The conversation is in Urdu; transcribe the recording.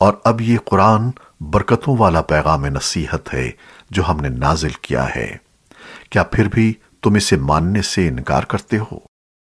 اور اب یہ قرآن برکتوں والا پیغام نصیحت ہے جو ہم نے نازل کیا ہے۔ کیا پھر بھی تم اسے ماننے سے انکار کرتے ہو؟